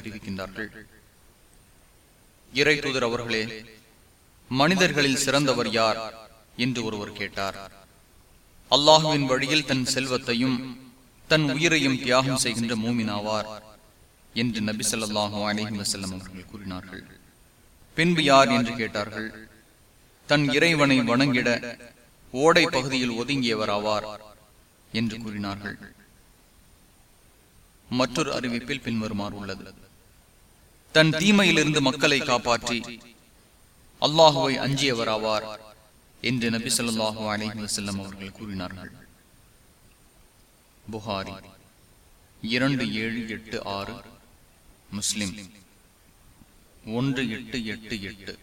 அறிவிக்கின்றார்கள். இறை தூதர் அவர்களே மனிதர்களில் சிறந்தவர் யார் என்று ஒருவர் கேட்டார். அல்லாஹுவின் வழியில் தன் செல்வத்தையும் தன் உயிரையும் தியாகம் செய்கின்ற மூமினாவார் என்று நபி சொல்லாஹு அலைஹி வஸல்லம் அவர்கள் கூறினார்கள். பின்பு யார் என்று கேட்டார்கள். தன் இறைவனை வணங்கிட ஓடை பகுதியில் ஒதுங்கியவர் ஆவார் என்று கூறினார்கள். மற்றொரு அறிவிப்பில் பின்வருமாறு உள்ளது. தன் தீமையிலிருந்து மக்களை காப்பாற்றி அல்லாஹுவை அஞ்சியவராவார் என்று நபி சொல்லாஹு அலைஹி செல்லம் அவர்கள் கூறினார்கள். புகாரி இரண்டு ஏழு எட்டு ஆறு முஸ்லிம் ஒன்று எட்டு எட்டு எட்டு.